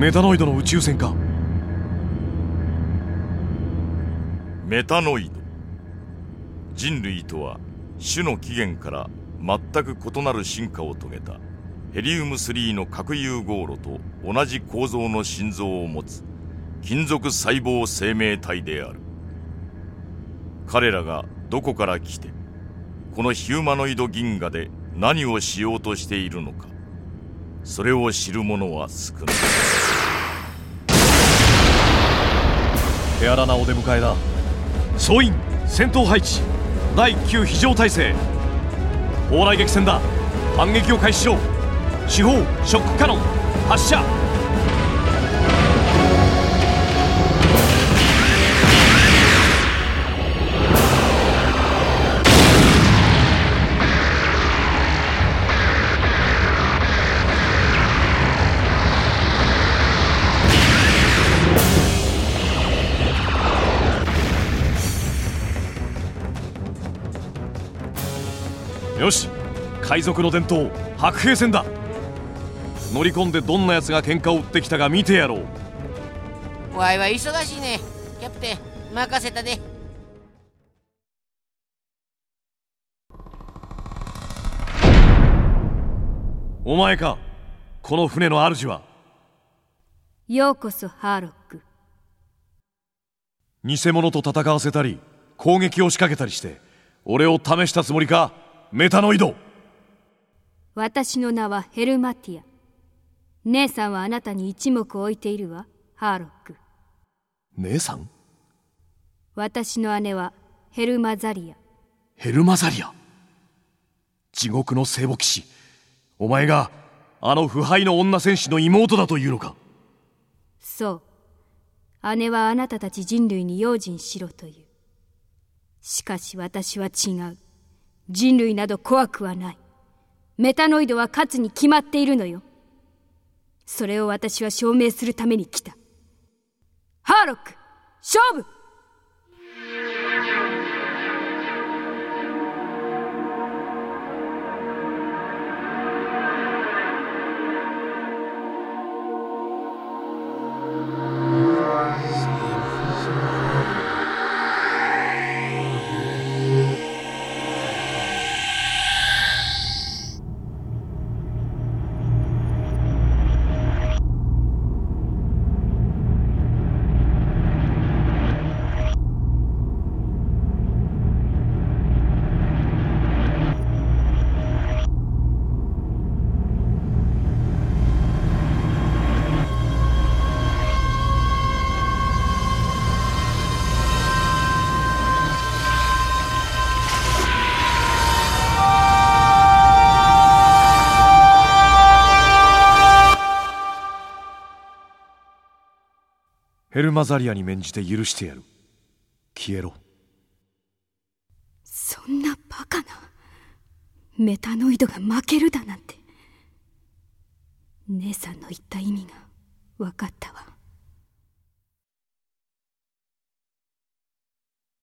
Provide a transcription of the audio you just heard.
メタノイドの宇宙船か。メタノイド。人類とは種の起源から全く異なる進化を遂げたヘリウム3の核融合炉と同じ構造の心臓を持つ金属細胞生命体である。彼らがどこから来てこのヒューマノイド銀河で何をしようとしているのか。それを知る者は少ない手荒なお出迎えだ総員戦闘配置。第9非常態勢。蓬莱激戦だ。反撃を開始しろ四方ショックカノン。発射。よし海賊の伝統白兵戦だ。乗り込んでどんな奴が喧嘩を売ってきたか見てやろう。わいは忙しいね。キャプテン任せたで。お前かこの船の主は。ようこそハーロック。偽物と戦わせたり攻撃を仕掛けたりして俺を試したつもりか？メタノイド。私の名はヘルマティア。姉さんはあなたに一目置いているわハーロック。姉さん？私の姉はヘルマザリア。ヘルマザリア？地獄の聖母騎士。お前があの腐敗の女戦士の妹だというのか？そう。姉はあなたたち人類に用心しろという。しかし私は違う人類など怖くはない。メタノイドは勝つに決まっているのよ。それを私は証明するために来た。ハーロック勝負!ヘルマザリアに免じて許してやる。消えろ。そんなバカなメタノイドが負けるだなんて。姉さんの言った意味が分かったわ。